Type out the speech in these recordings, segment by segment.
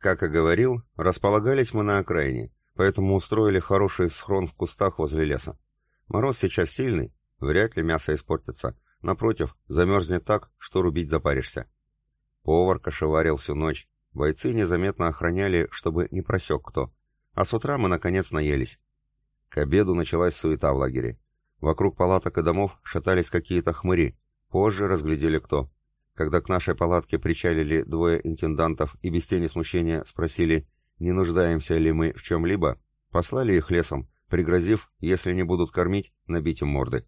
Как и говорил, располагались мы на окраине, поэтому устроили хороший схрон в кустах возле леса. Мороз сейчас сильный, вряд ли мясо испортится. Напротив, замерзнет так, что рубить запаришься. Повар кошеварил всю ночь. Бойцы незаметно охраняли, чтобы не просек кто. А с утра мы, наконец, наелись. К обеду началась суета в лагере. Вокруг палаток и домов шатались какие-то хмыри. Позже разглядели кто. Когда к нашей палатке причалили двое интендантов и без тени смущения спросили, не нуждаемся ли мы в чем-либо, послали их лесом, пригрозив, если не будут кормить, набить им морды.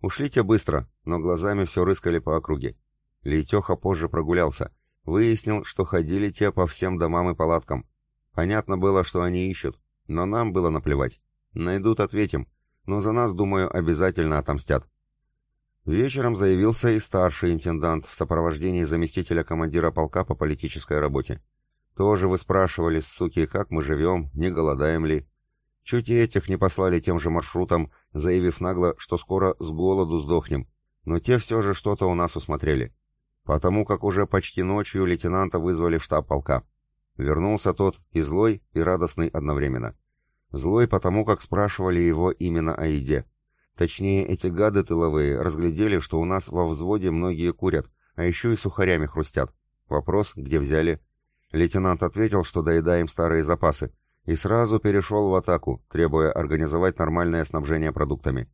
Ушли те быстро, но глазами все рыскали по округе. Лейтеха позже прогулялся. Выяснил, что ходили те по всем домам и палаткам. Понятно было, что они ищут, но нам было наплевать. Найдут, ответим, но за нас, думаю, обязательно отомстят. Вечером заявился и старший интендант в сопровождении заместителя командира полка по политической работе. Тоже вы спрашивали, суки, как мы живем, не голодаем ли. Чуть и этих не послали тем же маршрутом, заявив нагло, что скоро с голоду сдохнем. Но те все же что-то у нас усмотрели. Потому как уже почти ночью лейтенанта вызвали в штаб полка. Вернулся тот и злой, и радостный одновременно. Злой потому, как спрашивали его именно о еде. Точнее, эти гады тыловые разглядели, что у нас во взводе многие курят, а еще и сухарями хрустят. Вопрос, где взяли? Лейтенант ответил, что доедаем старые запасы, и сразу перешел в атаку, требуя организовать нормальное снабжение продуктами.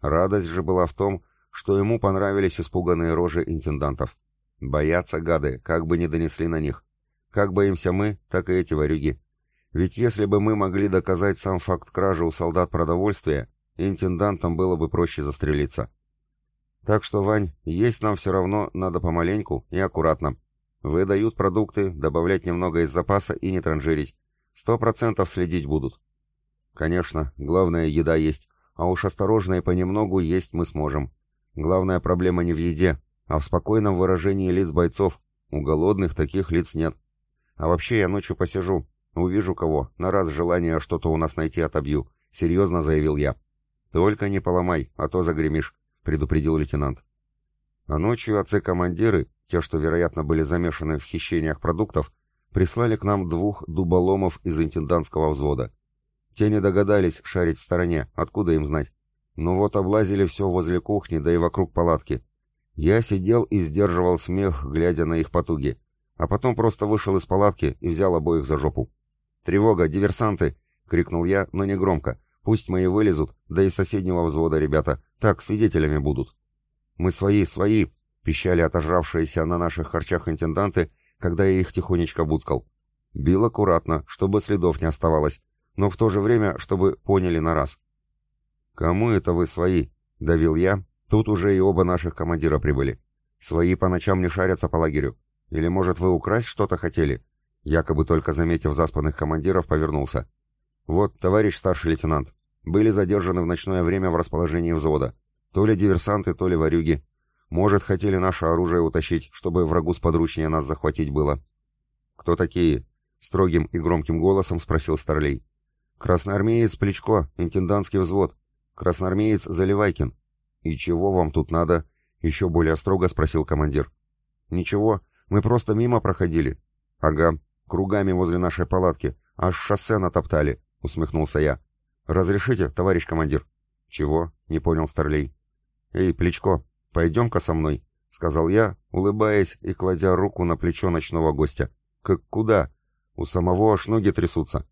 Радость же была в том, что ему понравились испуганные рожи интендантов. Боятся гады, как бы не донесли на них. Как боимся мы, так и эти ворюги. Ведь если бы мы могли доказать сам факт кражи у солдат продовольствия, интендантам было бы проще застрелиться. Так что, Вань, есть нам все равно надо помаленьку и аккуратно. Выдают продукты, добавлять немного из запаса и не транжирить. Сто процентов следить будут. Конечно, главное еда есть, а уж осторожно и понемногу есть мы сможем. Главная проблема не в еде, а в спокойном выражении лиц бойцов. У голодных таких лиц нет. А вообще я ночью посижу, «Увижу кого, на раз желание что-то у нас найти отобью», — серьезно заявил я. «Только не поломай, а то загремишь», — предупредил лейтенант. А ночью отцы-командиры, те, что, вероятно, были замешаны в хищениях продуктов, прислали к нам двух дуболомов из интендантского взвода. Те не догадались шарить в стороне, откуда им знать. Но вот облазили все возле кухни, да и вокруг палатки. Я сидел и сдерживал смех, глядя на их потуги, а потом просто вышел из палатки и взял обоих за жопу. «Тревога, диверсанты!» — крикнул я, но не громко. «Пусть мои вылезут, да и соседнего взвода ребята. Так, свидетелями будут». «Мы свои, свои!» — пищали отожравшиеся на наших харчах интенданты, когда я их тихонечко буцкал. Бил аккуратно, чтобы следов не оставалось, но в то же время, чтобы поняли на раз. «Кому это вы свои?» — давил я. Тут уже и оба наших командира прибыли. «Свои по ночам не шарятся по лагерю. Или, может, вы украсть что-то хотели?» Якобы только заметив заспанных командиров, повернулся. «Вот, товарищ старший лейтенант, были задержаны в ночное время в расположении взвода. То ли диверсанты, то ли ворюги. Может, хотели наше оружие утащить, чтобы врагу сподручнее нас захватить было». «Кто такие?» — строгим и громким голосом спросил Старлей. «Красноармеец Плечко, интендантский взвод. Красноармеец Заливайкин». «И чего вам тут надо?» — еще более строго спросил командир. «Ничего, мы просто мимо проходили». «Ага, Кругами возле нашей палатки. Аж шоссе натоптали», — усмехнулся я. «Разрешите, товарищ командир?» «Чего?» — не понял Старлей. «Эй, Плечко, пойдем-ка со мной», — сказал я, улыбаясь и кладя руку на плечо ночного гостя. «Как куда?» У самого аж ноги трясутся.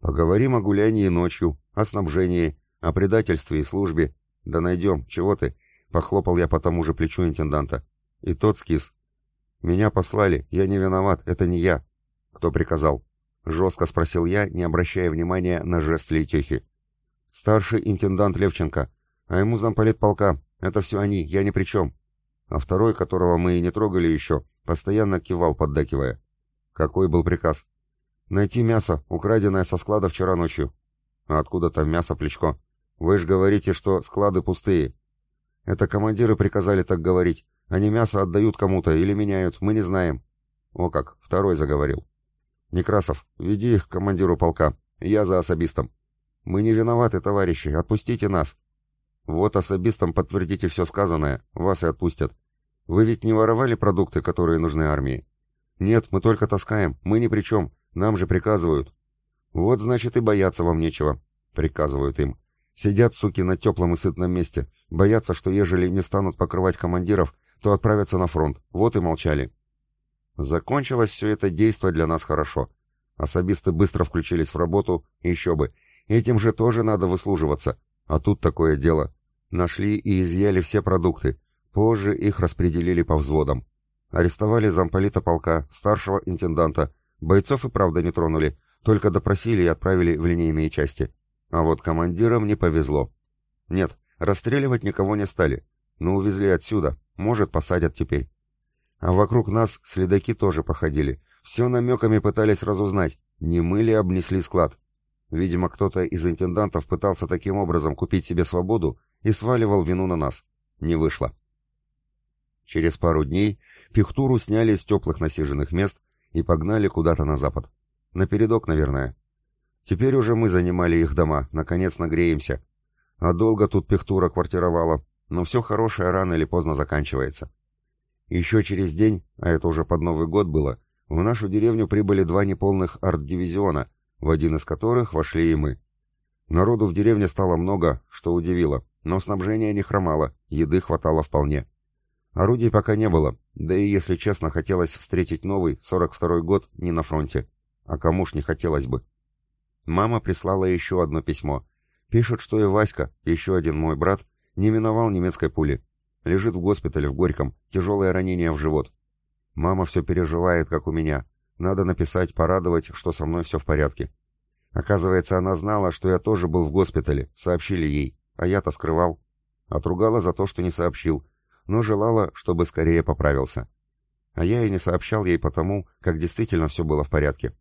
«Поговорим о гулянии ночью, о снабжении, о предательстве и службе. Да найдем, чего ты?» — похлопал я по тому же плечу интенданта. И тот скис. «Меня послали, я не виноват, это не я. «Кто приказал?» — жестко спросил я, не обращая внимания на жест Лейтехи. «Старший интендант Левченко, а ему замполит полка. Это все они, я ни при чем». А второй, которого мы и не трогали еще, постоянно кивал, поддакивая. «Какой был приказ?» «Найти мясо, украденное со склада вчера ночью». «А откуда там мясо, Плечко?» «Вы же говорите, что склады пустые». «Это командиры приказали так говорить. Они мясо отдают кому-то или меняют, мы не знаем». О как, второй заговорил. «Некрасов, веди их к командиру полка. Я за особистом». «Мы не виноваты, товарищи. Отпустите нас». «Вот особистом подтвердите все сказанное. Вас и отпустят. Вы ведь не воровали продукты, которые нужны армии?» Нет, мы только таскаем, мы ни при чем, нам же приказывают. Вот значит и бояться вам нечего, приказывают им. Сидят, суки, на теплом и сытном месте, боятся, что ежели не станут покрывать командиров, то отправятся на фронт, вот и молчали. Закончилось все это действо для нас хорошо. Особисты быстро включились в работу, еще бы. Этим же тоже надо выслуживаться. А тут такое дело. Нашли и изъяли все продукты. Позже их распределили по взводам. Арестовали замполита полка, старшего интенданта. Бойцов и правда не тронули, только допросили и отправили в линейные части. А вот командирам не повезло. Нет, расстреливать никого не стали. Но увезли отсюда, может, посадят теперь. А вокруг нас следаки тоже походили. Все намеками пытались разузнать, не мы ли обнесли склад. Видимо, кто-то из интендантов пытался таким образом купить себе свободу и сваливал вину на нас. Не вышло. Через пару дней пихтуру сняли с теплых насиженных мест и погнали куда-то на запад. На передок, наверное. Теперь уже мы занимали их дома, наконец нагреемся. А долго тут пихтура квартировала, но все хорошее рано или поздно заканчивается. Еще через день, а это уже под Новый год было, в нашу деревню прибыли два неполных арт-дивизиона, в один из которых вошли и мы. Народу в деревне стало много, что удивило, но снабжение не хромало, еды хватало вполне. Орудий пока не было, да и, если честно, хотелось встретить новый, 42-й год, не на фронте. А кому ж не хотелось бы. Мама прислала еще одно письмо. Пишет, что и Васька, еще один мой брат, не миновал немецкой пули. Лежит в госпитале в Горьком, тяжелое ранение в живот. Мама все переживает, как у меня. Надо написать, порадовать, что со мной все в порядке. Оказывается, она знала, что я тоже был в госпитале, сообщили ей, а я-то скрывал. Отругала за то, что не сообщил, но желала, чтобы скорее поправился. А я и не сообщал ей потому, как действительно все было в порядке.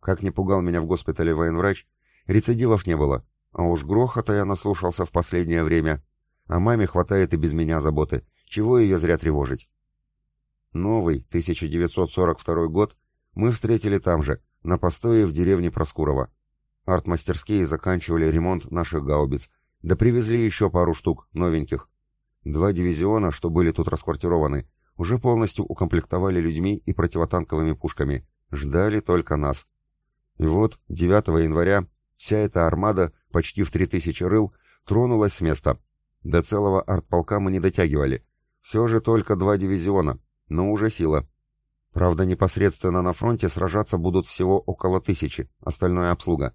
Как не пугал меня в госпитале военврач, рецидивов не было, а уж грохота я наслушался в последнее время. А маме хватает и без меня заботы, чего ее зря тревожить. Новый, 1942 год, мы встретили там же, на постое в деревне Проскурова. Артмастерские заканчивали ремонт наших гаубиц, да привезли еще пару штук, новеньких. Два дивизиона, что были тут расквартированы, уже полностью укомплектовали людьми и противотанковыми пушками, ждали только нас. И вот 9 января вся эта армада, почти в 3000 рыл, тронулась с места. До целого артполка мы не дотягивали. Все же только два дивизиона, но уже сила. Правда, непосредственно на фронте сражаться будут всего около тысячи, остальное обслуга.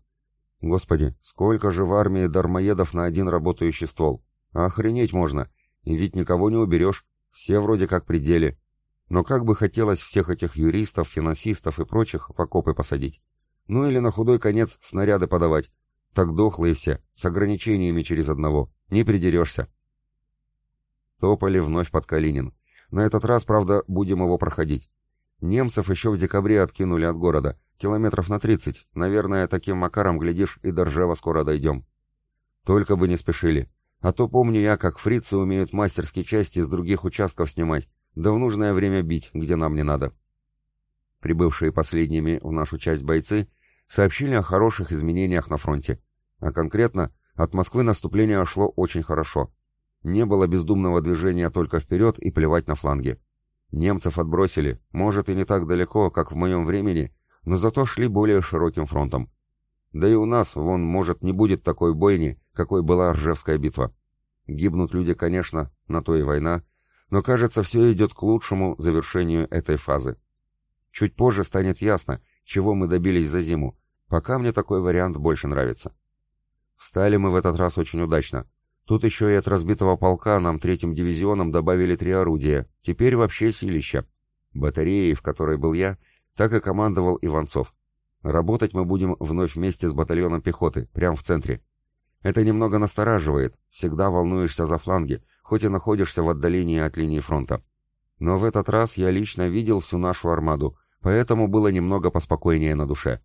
Господи, сколько же в армии дармоедов на один работающий ствол. Охренеть можно. И ведь никого не уберешь. Все вроде как при деле. Но как бы хотелось всех этих юристов, финансистов и прочих в окопы посадить. Ну или на худой конец снаряды подавать. Так дохлые все, с ограничениями через одного. Не придерешься. Топали вновь под Калинин. На этот раз, правда, будем его проходить. Немцев еще в декабре откинули от города. Километров на 30. Наверное, таким макаром, глядишь, и до Ржева скоро дойдем. Только бы не спешили. А то помню я, как фрицы умеют мастерские части с других участков снимать, да в нужное время бить, где нам не надо. Прибывшие последними в нашу часть бойцы сообщили о хороших изменениях на фронте. А конкретно, от Москвы наступление шло очень хорошо. Не было бездумного движения только вперед и плевать на фланги. Немцев отбросили, может и не так далеко, как в моем времени, но зато шли более широким фронтом. Да и у нас, вон, может, не будет такой бойни, какой была Ржевская битва. Гибнут люди, конечно, на то и война, но кажется, все идет к лучшему завершению этой фазы. Чуть позже станет ясно, чего мы добились за зиму, пока мне такой вариант больше нравится. Встали мы в этот раз очень удачно. Тут еще и от разбитого полка нам третьим дивизионом добавили три орудия, теперь вообще силища. Батареи, в которой был я, так и командовал Иванцов. Работать мы будем вновь вместе с батальоном пехоты, прямо в центре. Это немного настораживает, всегда волнуешься за фланги, хоть и находишься в отдалении от линии фронта. Но в этот раз я лично видел всю нашу армаду, поэтому было немного поспокойнее на душе.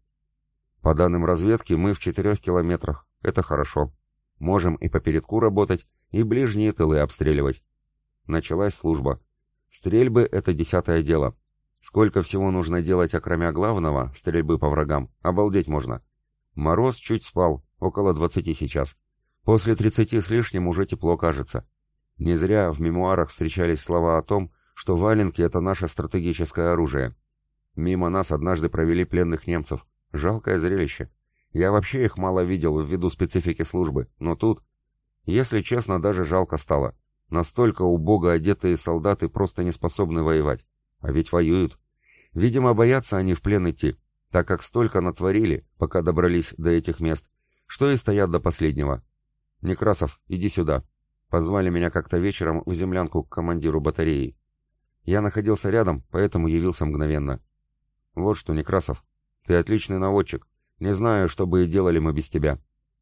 По данным разведки, мы в четырех километрах. Это хорошо. Можем и по передку работать, и ближние тылы обстреливать. Началась служба. Стрельбы — это десятое дело. Сколько всего нужно делать, окромя главного, стрельбы по врагам, обалдеть можно. Мороз чуть спал, около 20 сейчас. После 30 с лишним уже тепло кажется. Не зря в мемуарах встречались слова о том, что валенки — это наше стратегическое оружие. Мимо нас однажды провели пленных немцев. Жалкое зрелище. Я вообще их мало видел ввиду специфики службы, но тут... Если честно, даже жалко стало. Настолько убого одетые солдаты просто не способны воевать. А ведь воюют. Видимо, боятся они в плен идти, так как столько натворили, пока добрались до этих мест, что и стоят до последнего. «Некрасов, иди сюда». Позвали меня как-то вечером в землянку к командиру батареи. Я находился рядом, поэтому явился мгновенно. «Вот что, Некрасов, ты отличный наводчик. Не знаю, что бы и делали мы без тебя.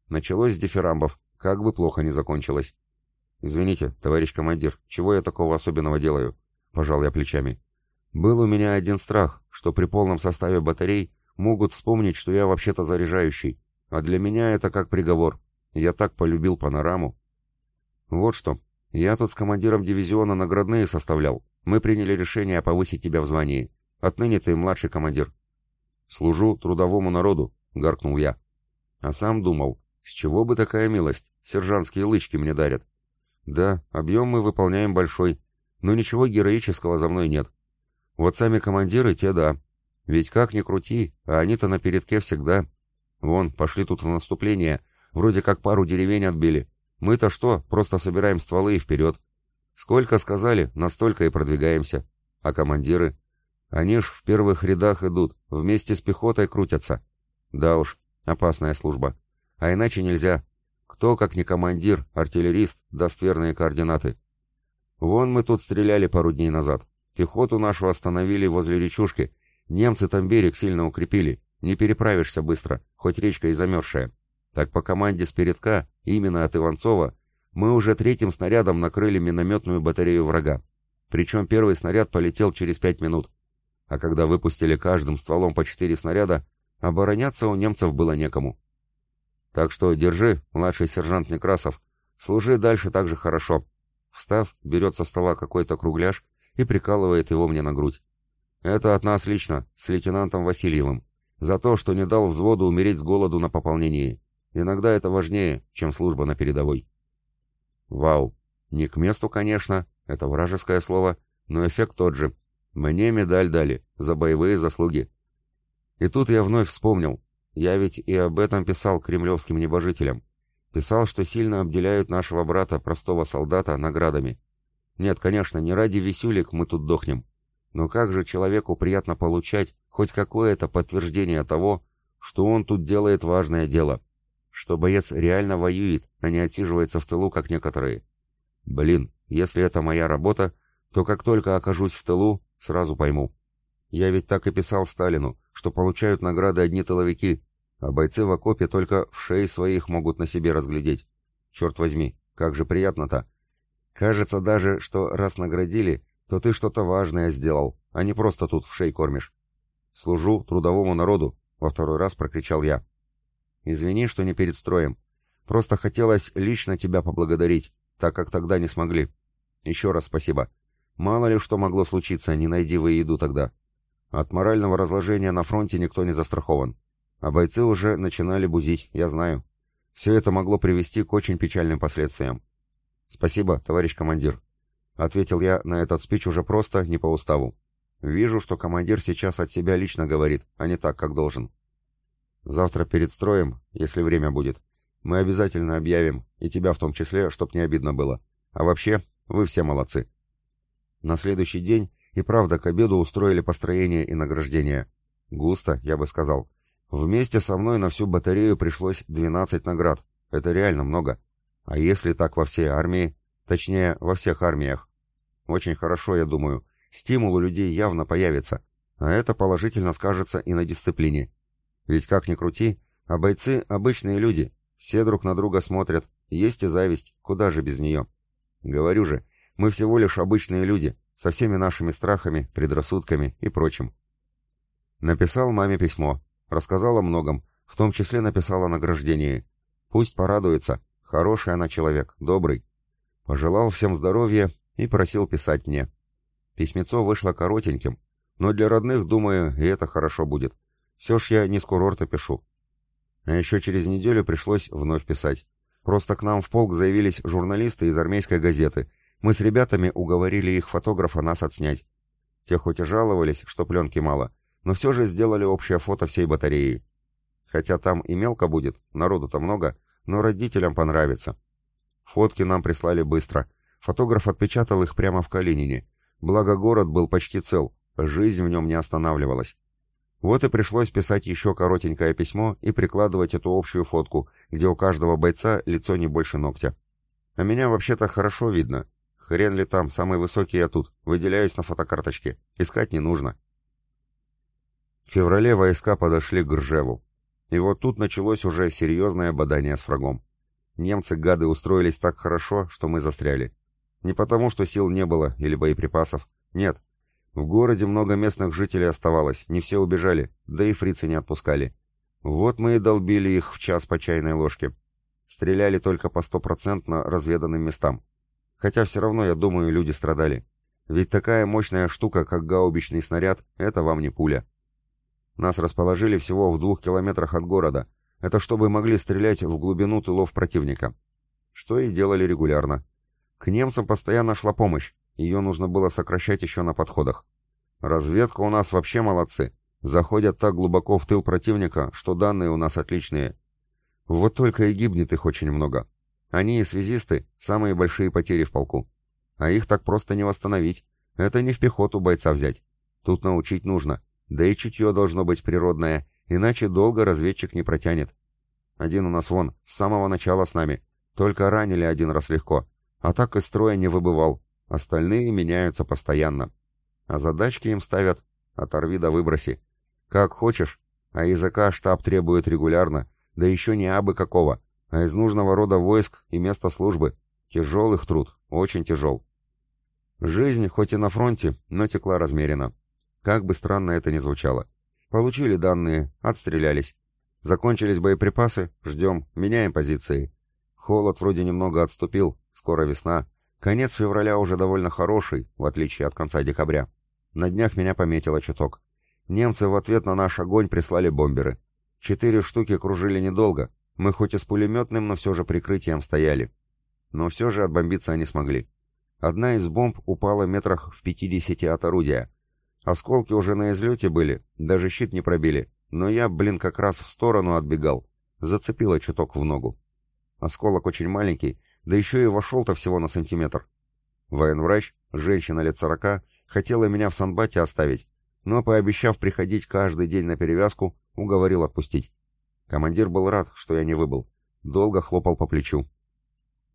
Началось с дифирамбов, как бы плохо ни закончилось». «Извините, товарищ командир, чего я такого особенного делаю?» Пожал я плечами. Был у меня один страх, что при полном составе батарей могут вспомнить, что я вообще-то заряжающий, а для меня это как приговор. Я так полюбил панораму. Вот что, я тут с командиром дивизиона наградные составлял. Мы приняли решение повысить тебя в звании. Отныне ты младший командир. Служу трудовому народу, гаркнул я. А сам думал, с чего бы такая милость? Сержантские лычки мне дарят. Да, объем мы выполняем большой, но ничего героического за мной нет. Вот сами командиры те да. Ведь как ни крути, а они-то на передке всегда. Вон, пошли тут в наступление, вроде как пару деревень отбили. Мы-то что, просто собираем стволы и вперед. Сколько сказали, настолько и продвигаемся. А командиры? Они ж в первых рядах идут, вместе с пехотой крутятся. Да уж, опасная служба. А иначе нельзя. Кто, как не командир, артиллерист, даст верные координаты. Вон мы тут стреляли пару дней назад. Пехоту нашу остановили возле речушки. Немцы там берег сильно укрепили. Не переправишься быстро, хоть речка и замерзшая. Так по команде с передка, именно от Иванцова, мы уже третьим снарядом накрыли минометную батарею врага. Причем первый снаряд полетел через пять минут. А когда выпустили каждым стволом по четыре снаряда, обороняться у немцев было некому. Так что держи, младший сержант Некрасов, служи дальше так же хорошо. Встав, берет со стола какой-то кругляш и прикалывает его мне на грудь. Это от нас лично, с лейтенантом Васильевым, за то, что не дал взводу умереть с голоду на пополнении. Иногда это важнее, чем служба на передовой. Вау. Не к месту, конечно, это вражеское слово, но эффект тот же. Мне медаль дали за боевые заслуги. И тут я вновь вспомнил. Я ведь и об этом писал кремлевским небожителям. Писал, что сильно обделяют нашего брата, простого солдата, наградами. Нет, конечно, не ради висюлек мы тут дохнем. Но как же человеку приятно получать хоть какое-то подтверждение того, что он тут делает важное дело, что боец реально воюет, а не отсиживается в тылу, как некоторые. Блин, если это моя работа, то как только окажусь в тылу, сразу пойму. Я ведь так и писал Сталину, что получают награды одни тыловики, а бойцы в окопе только в шеи своих могут на себе разглядеть. Черт возьми, как же приятно-то, Кажется даже, что раз наградили, то ты что-то важное сделал, а не просто тут в шей кормишь. Служу трудовому народу, во второй раз прокричал я. Извини, что не перед строем. Просто хотелось лично тебя поблагодарить, так как тогда не смогли. Еще раз спасибо. Мало ли что могло случиться, не найди вы еду тогда. От морального разложения на фронте никто не застрахован. А бойцы уже начинали бузить, я знаю. Все это могло привести к очень печальным последствиям. «Спасибо, товарищ командир», — ответил я на этот спич уже просто, не по уставу. «Вижу, что командир сейчас от себя лично говорит, а не так, как должен. Завтра перед строем, если время будет, мы обязательно объявим, и тебя в том числе, чтоб не обидно было. А вообще, вы все молодцы». На следующий день и правда к обеду устроили построение и награждение. Густо, я бы сказал. Вместе со мной на всю батарею пришлось 12 наград. Это реально много. А если так во всей армии, точнее, во всех армиях? Очень хорошо, я думаю. Стимул у людей явно появится, а это положительно скажется и на дисциплине. Ведь как ни крути, а бойцы — обычные люди, все друг на друга смотрят, есть и зависть, куда же без нее. Говорю же, мы всего лишь обычные люди, со всеми нашими страхами, предрассудками и прочим. Написал маме письмо, рассказал о многом, в том числе написал о награждении. Пусть порадуется, Хороший она человек, добрый. Пожелал всем здоровья и просил писать мне. Письмецо вышло коротеньким, но для родных, думаю, и это хорошо будет. Все ж я не с курорта пишу. А еще через неделю пришлось вновь писать. Просто к нам в полк заявились журналисты из армейской газеты. Мы с ребятами уговорили их фотографа нас отснять. Те хоть и жаловались, что пленки мало, но все же сделали общее фото всей батареи. Хотя там и мелко будет, народу-то много, но родителям понравится. Фотки нам прислали быстро. Фотограф отпечатал их прямо в Калинине. Благо город был почти цел, жизнь в нем не останавливалась. Вот и пришлось писать еще коротенькое письмо и прикладывать эту общую фотку, где у каждого бойца лицо не больше ногтя. А меня вообще-то хорошо видно. Хрен ли там, самый высокий я тут, выделяюсь на фотокарточке. Искать не нужно. В феврале войска подошли к Ржеву. И вот тут началось уже серьезное бадание с врагом. Немцы-гады устроились так хорошо, что мы застряли. Не потому, что сил не было или боеприпасов. Нет, в городе много местных жителей оставалось, не все убежали, да и фрицы не отпускали. Вот мы и долбили их в час по чайной ложке. Стреляли только по стопроцентно разведанным местам. Хотя все равно, я думаю, люди страдали. Ведь такая мощная штука, как гаубичный снаряд, это вам не пуля. Нас расположили всего в двух километрах от города. Это чтобы могли стрелять в глубину тылов противника. Что и делали регулярно. К немцам постоянно шла помощь. Ее нужно было сокращать еще на подходах. Разведка у нас вообще молодцы. Заходят так глубоко в тыл противника, что данные у нас отличные. Вот только и гибнет их очень много. Они и связисты – самые большие потери в полку. А их так просто не восстановить. Это не в пехоту бойца взять. Тут научить нужно. Да и чутье должно быть природное, иначе долго разведчик не протянет. Один у нас вон, с самого начала с нами. Только ранили один раз легко. А так из строя не выбывал. Остальные меняются постоянно. А задачки им ставят «оторви да выброси». Как хочешь, а языка штаб требует регулярно, да еще не абы какого, а из нужного рода войск и места службы. Тяжелых труд, очень тяжел. Жизнь, хоть и на фронте, но текла размеренно. Как бы странно это ни звучало. Получили данные, отстрелялись. Закончились боеприпасы, ждем, меняем позиции. Холод вроде немного отступил, скоро весна, Конец февраля уже довольно хороший, в отличие от конца декабря. На днях меня пометило чуток. Немцы в ответ на наш огонь прислали бомберы. Четыре штуки кружили недолго. Мы хоть и с пулеметным, но все же прикрытием стояли. Но все же отбомбиться они смогли. Одна из бомб упала метрах в пятидесяти от орудия. Осколки уже на излете были, даже щит не пробили. Но я, блин, как раз в сторону отбегал. Зацепило чуток в ногу. Осколок очень маленький, да еще и вошел-то всего на сантиметр. Военврач, женщина лет сорока, хотела меня в санбате оставить, но, пообещав приходить каждый день на перевязку, уговорил отпустить. Командир был рад, что я не выбыл. Долго хлопал по плечу.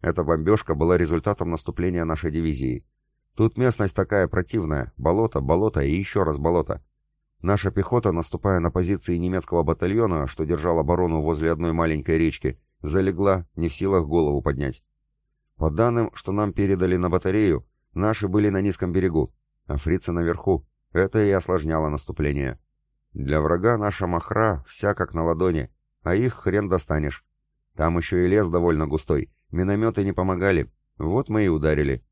Эта бомбежка была результатом наступления нашей дивизии. Тут местность такая противная, болото, болото и еще раз болото. Наша пехота, наступая на позиции немецкого батальона, что держал оборону возле одной маленькой речки, залегла, не в силах голову поднять. По данным, что нам передали на батарею, наши были на низком берегу, а фрицы наверху. Это и осложняло наступление. Для врага наша махра вся как на ладони, а их хрен достанешь. Там еще и лес довольно густой, минометы не помогали, вот мы и ударили.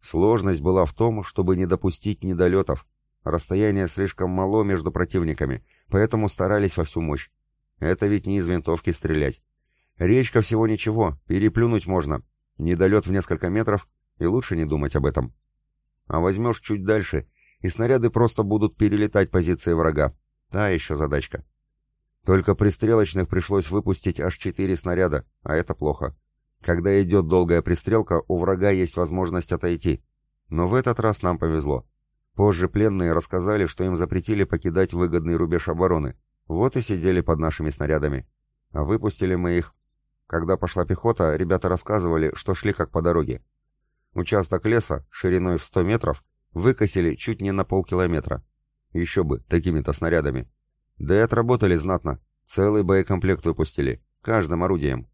Сложность была в том, чтобы не допустить недолетов. Расстояние слишком мало между противниками, поэтому старались во всю мощь. Это ведь не из винтовки стрелять. Речка всего ничего, переплюнуть можно, Недолет в несколько метров, и лучше не думать об этом. А возьмешь чуть дальше, и снаряды просто будут перелетать позиции врага. Та еще задачка. Только пристрелочных пришлось выпустить аж четыре снаряда, а это плохо. Когда идет долгая пристрелка, у врага есть возможность отойти. Но в этот раз нам повезло. Позже пленные рассказали, что им запретили покидать выгодный рубеж обороны. Вот и сидели под нашими снарядами. А выпустили мы их когда пошла пехота, ребята рассказывали, что шли как по дороге. Участок леса, шириной в 100 метров, выкосили чуть не на полкилометра. Еще бы, такими-то снарядами. Да и отработали знатно. Целый боекомплект выпустили. Каждым орудием.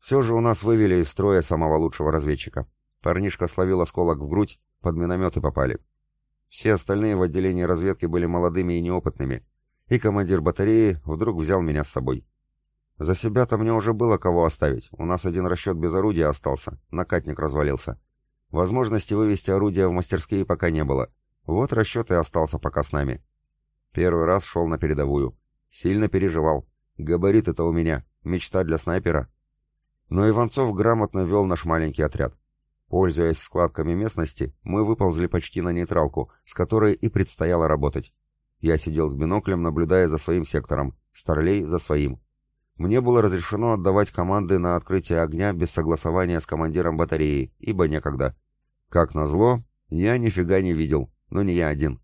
Все же у нас вывели из строя самого лучшего разведчика. Парнишка словил осколок в грудь, под минометы попали. Все остальные в отделении разведки были молодыми и неопытными. И командир батареи вдруг взял меня с собой. За себя-то мне уже было кого оставить. У нас один расчет без орудия остался. Накатник развалился. Возможности вывести орудия в мастерские пока не было. Вот расчет и остался пока с нами. Первый раз шел на передовую. Сильно переживал. Габарит это у меня. Мечта для снайпера. Но Иванцов грамотно вел наш маленький отряд. Пользуясь складками местности, мы выползли почти на нейтралку, с которой и предстояло работать. Я сидел с биноклем, наблюдая за своим сектором, Старлей за своим. Мне было разрешено отдавать команды на открытие огня без согласования с командиром батареи, ибо некогда. Как назло, я нифига не видел, но не я один.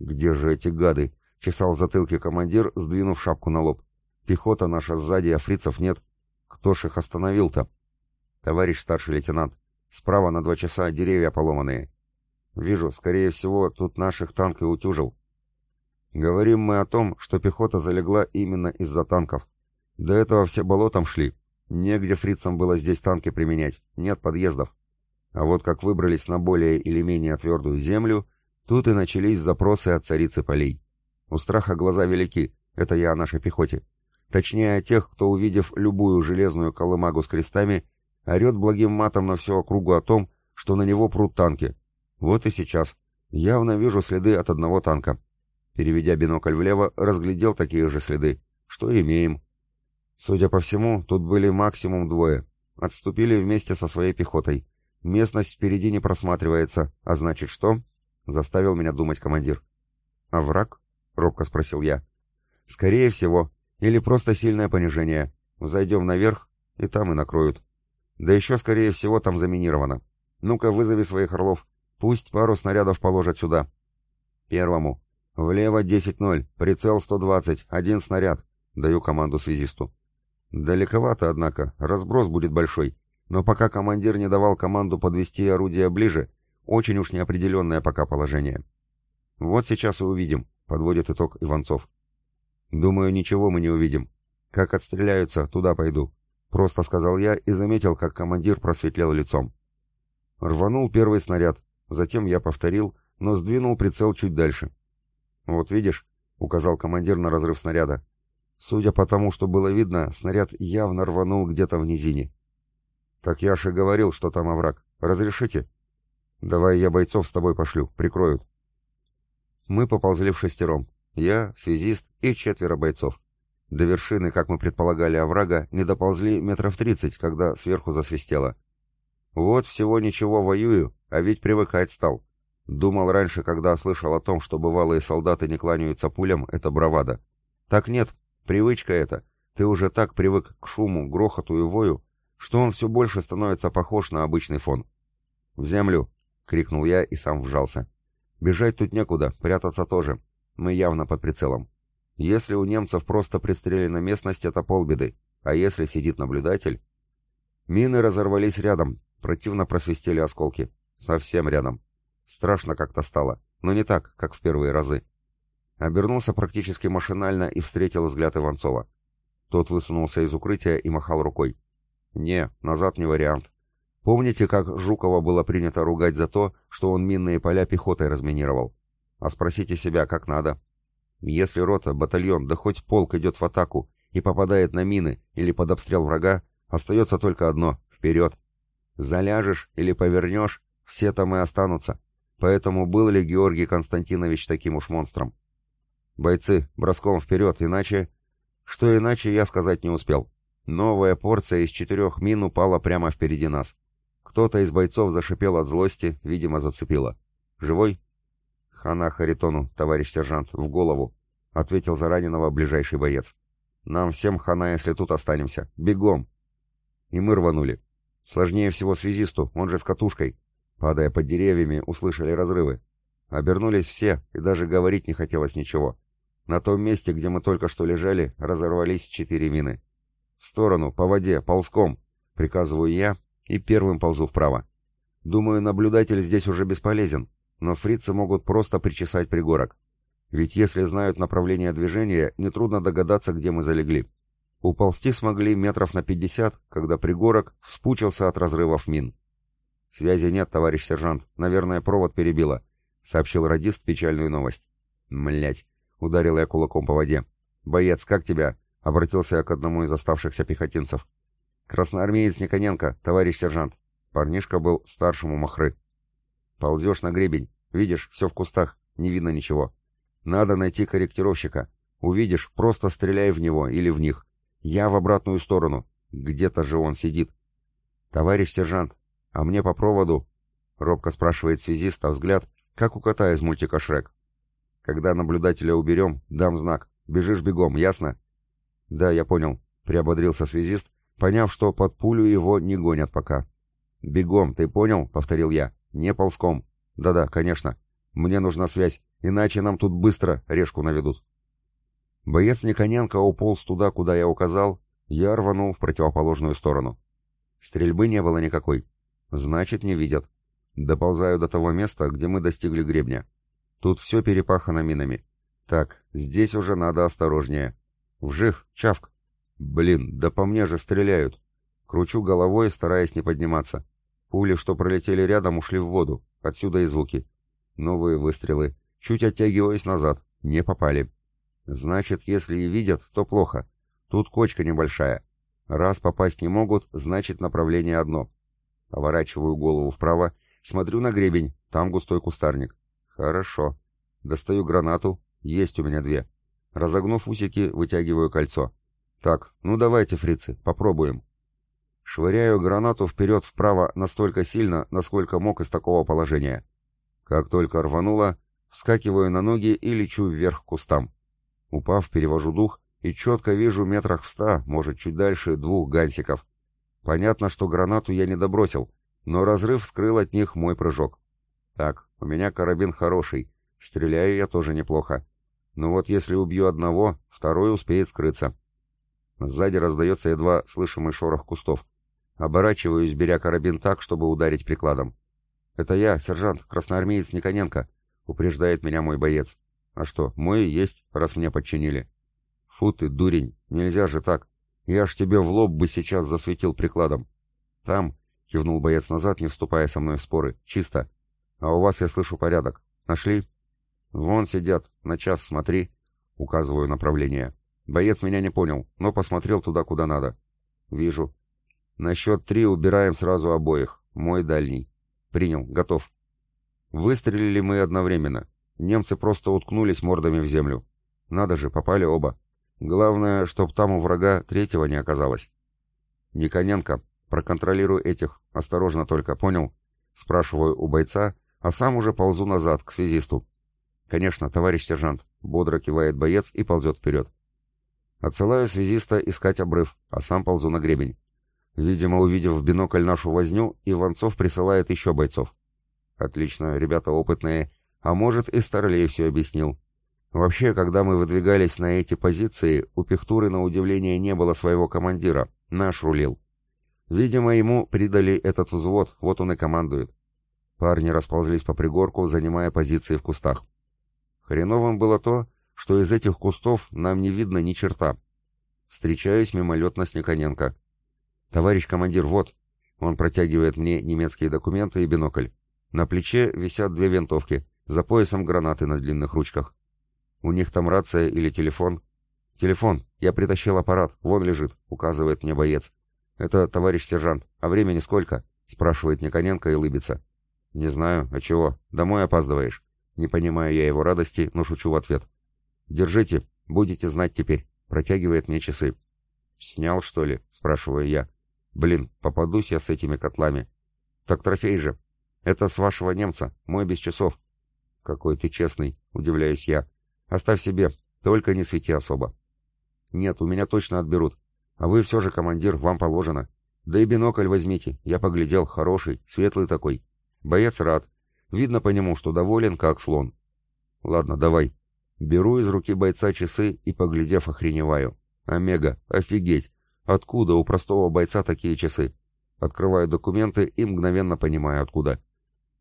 «Где же эти гады?» — чесал затылки командир, сдвинув шапку на лоб. «Пехота наша сзади, а фрицев нет. Кто ж их остановил-то?» «Товарищ старший лейтенант, справа на два часа деревья поломанные. Вижу, скорее всего, тут наших танк и утюжил. Говорим мы о том, что пехота залегла именно из-за танков. До этого все болотом шли. Негде фрицам было здесь танки применять, нет подъездов. А вот как выбрались на более или менее твердую землю, тут и начались запросы от царицы полей. У страха глаза велики, это я о нашей пехоте. Точнее, о тех, кто, увидев любую железную колымагу с крестами, орет благим матом на всю округу о том, что на него прут танки. Вот и сейчас. Явно вижу следы от одного танка. Переведя бинокль влево, разглядел такие же следы. Что имеем? Судя по всему, тут были максимум двое. Отступили вместе со своей пехотой. Местность впереди не просматривается, а значит что? Заставил меня думать командир. А враг? Робко спросил я. Скорее всего. Или просто сильное понижение. Зайдем наверх, и там и накроют. Да еще, скорее всего, там заминировано. Ну-ка, вызови своих орлов. Пусть пару снарядов положат сюда. Первому. Влево 10-0, прицел 120, один снаряд. Даю команду связисту. Далековато, однако, разброс будет большой. Но пока командир не давал команду подвести орудие ближе, очень уж неопределенное пока положение. Вот сейчас и увидим, подводит итог Иванцов. Думаю, ничего мы не увидим. Как отстреляются, туда пойду. Просто сказал я и заметил, как командир просветлел лицом. Рванул первый снаряд, затем я повторил, но сдвинул прицел чуть дальше. «Вот видишь», — указал командир на разрыв снаряда, Судя по тому, что было видно, снаряд явно рванул где-то в низине. «Так я же говорил, что там овраг. Разрешите?» «Давай я бойцов с тобой пошлю, прикроют». Мы поползли в шестером. Я, связист и четверо бойцов. До вершины, как мы предполагали, оврага не доползли метров тридцать, когда сверху засвистело. Вот всего ничего воюю, а ведь привыкать стал. Думал раньше, когда слышал о том, что бывалые солдаты не кланяются пулям, это бравада. Так нет, Привычка эта. Ты уже так привык к шуму, грохоту и вою, что он все больше становится похож на обычный фон. «В землю!» — крикнул я и сам вжался. «Бежать тут некуда, прятаться тоже. Мы явно под прицелом. Если у немцев просто пристрелена местность, это полбеды. А если сидит наблюдатель...» Мины разорвались рядом, противно просвистели осколки. Совсем рядом. Страшно как-то стало, но не так, как в первые разы. Обернулся практически машинально и встретил взгляд Иванцова. Тот высунулся из укрытия и махал рукой. «Не, назад не вариант. Помните, как Жукова было принято ругать за то, что он минные поля пехотой разминировал? А спросите себя, как надо. Если рота, батальон, да хоть полк идет в атаку и попадает на мины или под обстрел врага, остается только одно — вперед. Заляжешь или повернешь, все там и останутся. Поэтому был ли Георгий Константинович таким уж монстром? «Бойцы, броском вперед, иначе...» Что иначе, я сказать не успел. Новая порция из четырех мин упала прямо впереди нас. Кто-то из бойцов зашипел от злости, видимо, зацепило. «Живой?» «Хана Харитону, товарищ сержант, в голову», — ответил за раненого ближайший боец. «Нам всем хана, если тут останемся. Бегом!» И мы рванули. Сложнее всего связисту, он же с катушкой. Падая под деревьями, услышали разрывы. Обернулись все, и даже говорить не хотелось ничего. На том месте, где мы только что лежали, разорвались четыре мины. «В сторону, по воде, ползком!» — приказываю я и первым ползу вправо. Думаю, наблюдатель здесь уже бесполезен, но фрицы могут просто причесать пригорок. Ведь если знают направление движения, нетрудно догадаться, где мы залегли. Уползти смогли метров на пятьдесят, когда пригорок вспучился от разрывов мин. «Связи нет, товарищ сержант. Наверное, провод перебило», — сообщил радист печальную новость. «Млять, Ударил я кулаком по воде. «Боец, как тебя?» — обратился я к одному из оставшихся пехотинцев. «Красноармеец Никоненко, товарищ сержант». Парнишка был старшему махры. «Ползешь на гребень. Видишь, все в кустах. Не видно ничего. Надо найти корректировщика. Увидишь, просто стреляй в него или в них. Я в обратную сторону. Где-то же он сидит». «Товарищ сержант, а мне по проводу...» Робко спрашивает связист, а взгляд, как у кота из мультика «Шрек». «Когда наблюдателя уберем, дам знак. Бежишь бегом, ясно?» «Да, я понял», — приободрился связист, поняв, что под пулю его не гонят пока. «Бегом, ты понял?» — повторил я. «Не ползком». «Да-да, конечно. Мне нужна связь, иначе нам тут быстро решку наведут». Боец Никоненко уполз туда, куда я указал, я рванул в противоположную сторону. Стрельбы не было никакой. Значит, не видят. Доползаю до того места, где мы достигли гребня. Тут все перепахано минами. Так, здесь уже надо осторожнее. Вжих, чавк. Блин, да по мне же стреляют. Кручу головой, стараясь не подниматься. Пули, что пролетели рядом, ушли в воду. Отсюда и звуки. Новые выстрелы. Чуть оттягиваясь назад. Не попали. Значит, если и видят, то плохо. Тут кочка небольшая. Раз попасть не могут, значит направление одно. Поворачиваю голову вправо, смотрю на гребень, там густой кустарник. Хорошо. Достаю гранату, есть у меня две. Разогнув усики, вытягиваю кольцо. Так, ну давайте, фрицы, попробуем. Швыряю гранату вперед-вправо настолько сильно, насколько мог из такого положения. Как только рвануло, вскакиваю на ноги и лечу вверх к кустам. Упав, перевожу дух и четко вижу метрах в ста, может чуть дальше, двух гансиков. Понятно, что гранату я не добросил, но разрыв скрыл от них мой прыжок. Так, у меня карабин хороший, стреляю я тоже неплохо. Но вот если убью одного, второй успеет скрыться. Сзади раздается едва слышимый шорох кустов. Оборачиваюсь, беря карабин так, чтобы ударить прикладом. «Это я, сержант, красноармеец Никоненко», — упреждает меня мой боец. «А что, мой есть, раз мне подчинили?» «Фу ты, дурень, нельзя же так. Я ж тебе в лоб бы сейчас засветил прикладом». «Там», — кивнул боец назад, не вступая со мной в споры, — «чисто. А у вас, я слышу, порядок. Нашли?» «Вон сидят, на час смотри», — указываю направление. Боец меня не понял, но посмотрел туда, куда надо. «Вижу. На счет три убираем сразу обоих. Мой дальний. Принял, готов». Выстрелили мы одновременно. Немцы просто уткнулись мордами в землю. Надо же, попали оба. Главное, чтоб там у врага третьего не оказалось. Никоненко, проконтролируй этих, осторожно только, понял? Спрашиваю у бойца, а сам уже ползу назад, к связисту. Конечно, товарищ сержант, бодро кивает боец и ползет вперед. Отсылаю связиста искать обрыв, а сам ползу на гребень. Видимо, увидев в бинокль нашу возню, Иванцов присылает еще бойцов. Отлично, ребята опытные, а может и Старлей все объяснил. Вообще, когда мы выдвигались на эти позиции, у Пехтуры на удивление не было своего командира, наш рулил. Видимо, ему придали этот взвод, вот он и командует. Парни расползлись по пригорку, занимая позиции в кустах. Хреновым было то, что из этих кустов нам не видно ни черта. Встречаюсь мимолетно с Никоненко. «Товарищ командир, вот!» Он протягивает мне немецкие документы и бинокль. На плече висят две винтовки, за поясом гранаты на длинных ручках. У них там рация или телефон? Телефон. Я притащил аппарат. Вон лежит, указывает мне боец. Это товарищ сержант. А времени сколько? Спрашивает Никоненко и лыбится. Не знаю. А чего? Домой опаздываешь? Не понимаю я его радости, но шучу в ответ. Держите. Будете знать теперь. Протягивает мне часы. Снял, что ли? Спрашиваю я. Блин, попадусь я с этими котлами. Так трофей же. Это с вашего немца. Мой без часов. Какой ты честный, удивляюсь я. Оставь себе, только не свети особо. Нет, у меня точно отберут. А вы все же командир, вам положено. Да и бинокль возьмите, я поглядел, хороший, светлый такой. Боец рад. Видно по нему, что доволен, как слон. Ладно, давай. Беру из руки бойца часы и, поглядев, охреневаю. Омега, офигеть! Откуда у простого бойца такие часы? Открываю документы и мгновенно понимаю, откуда.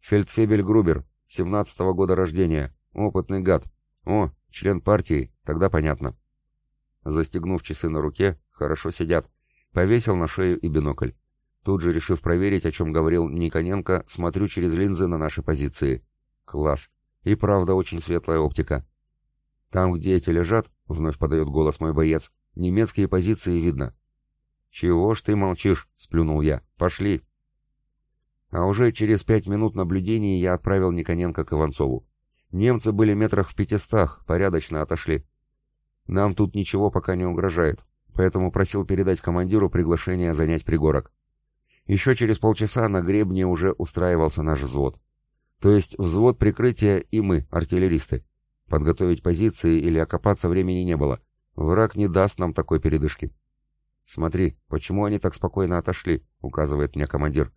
Фельдфебель Грубер, 17-го года рождения. Опытный гад. О, Член партии, тогда понятно. Застегнув часы на руке, хорошо сидят. Повесил на шею и бинокль. Тут же, решив проверить, о чем говорил Никоненко, смотрю через линзы на наши позиции. Класс. И правда очень светлая оптика. Там, где эти лежат, вновь подает голос мой боец, немецкие позиции видно. «Чего ж ты молчишь?» — сплюнул я. «Пошли!» А уже через пять минут наблюдений я отправил Никоненко к Иванцову. Немцы были метрах в пятистах, порядочно отошли. Нам тут ничего пока не угрожает, поэтому просил передать командиру приглашение занять пригорок. Еще через полчаса на гребне уже устраивался наш взвод. То есть взвод прикрытия и мы, артиллеристы. Подготовить позиции или окопаться времени не было. Враг не даст нам такой передышки. «Смотри, почему они так спокойно отошли?» — указывает мне командир.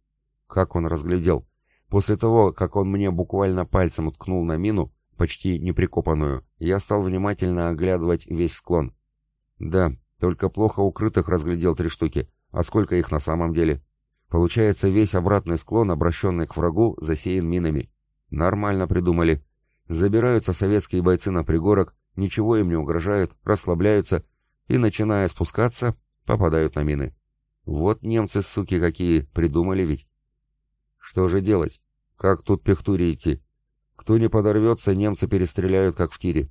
Как он разглядел. После того, как он мне буквально пальцем уткнул на мину, почти неприкопанную, я стал внимательно оглядывать весь склон. Да, только плохо укрытых разглядел три штуки. А сколько их на самом деле? Получается, весь обратный склон, обращенный к врагу, засеян минами. Нормально придумали. Забираются советские бойцы на пригорок, ничего им не угрожает, расслабляются и, начиная спускаться, попадают на мины. Вот немцы, суки какие, придумали ведь. Что же делать? Как тут пехтуре идти? Кто не подорвется, немцы перестреляют, как в тире.